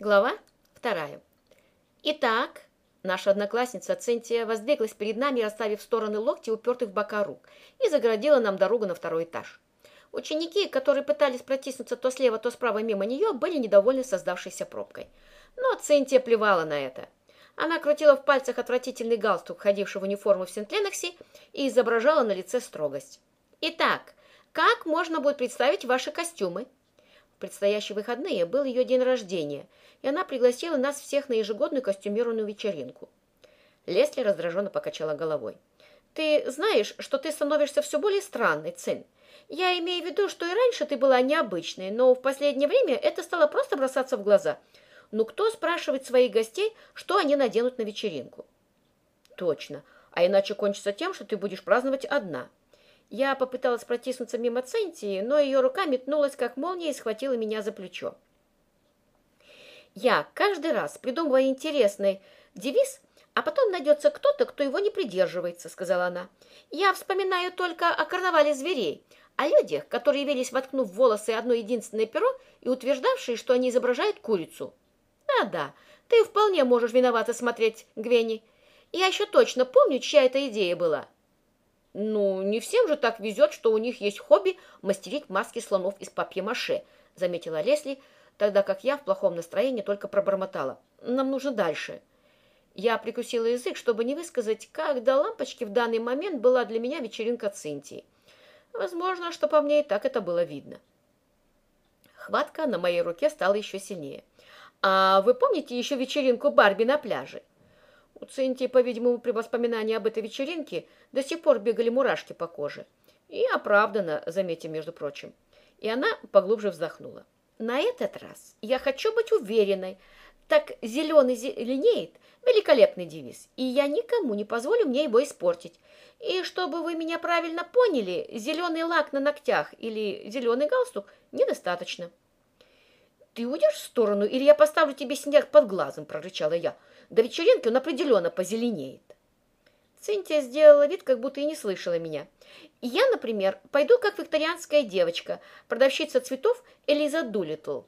Глава вторая. Итак, наша одноклассница Центия воздвиглась перед нами, расставив в стороны локти, упертых в бока рук, и загородила нам дорогу на второй этаж. Ученики, которые пытались протиснуться то слева, то справа мимо нее, были недовольны создавшейся пробкой. Но Центия плевала на это. Она крутила в пальцах отвратительный галстук, ходивший в униформу в Сент-Леноксе, и изображала на лице строгость. «Итак, как можно будет представить ваши костюмы?» Предстоящие выходные был ее день рождения, и она пригласила нас всех на ежегодную костюмированную вечеринку. Лесли раздраженно покачала головой. «Ты знаешь, что ты становишься все более странной, Цин. Я имею в виду, что и раньше ты была необычной, но в последнее время это стало просто бросаться в глаза. Ну кто спрашивает своих гостей, что они наденут на вечеринку?» «Точно. А иначе кончится тем, что ты будешь праздновать одна». Я попыталась протиснуться мимо Центии, но ее рука метнулась, как молния, и схватила меня за плечо. Я каждый раз придумываю интересный девиз, а потом найдется кто-то, кто его не придерживается, сказала она. Я вспоминаю только о карнавале зверей, о людях, которые явились, воткнув в волосы одно единственное перо и утверждавшие, что они изображают курицу. Да-да, ты вполне можешь виновато смотреть, Гвенни. Я еще точно помню, чья эта идея была. Ну, не всем же так везет, что у них есть хобби мастерить маски слонов из папье-маше, заметила Лесли, тогда как я в плохом настроении только пробормотала. Нам нужно дальше. Я прикусила язык, чтобы не высказать, как до лампочки в данный момент была для меня вечеринка Цинтии. Возможно, что по мне и так это было видно. Хватка на моей руке стала еще сильнее. А вы помните еще вечеринку Барби на пляже? У Цинтии, по-видимому, при воспоминании об этой вечеринке до сих пор бегали мурашки по коже. И оправданно, заметим, между прочим. И она поглубже вздохнула. На этот раз я хочу быть уверенной. Так зеленый зеленеет – великолепный девиз, и я никому не позволю мне его испортить. И чтобы вы меня правильно поняли, зеленый лак на ногтях или зеленый галстук недостаточно. «Ты уйдешь в сторону, или я поставлю тебе снег под глазом?» – прорычала я. До вечеринки он определенно позеленеет. Цинтия сделала вид, как будто и не слышала меня. Я, например, пойду как викторианская девочка, продавщица цветов Элиза Дулитл.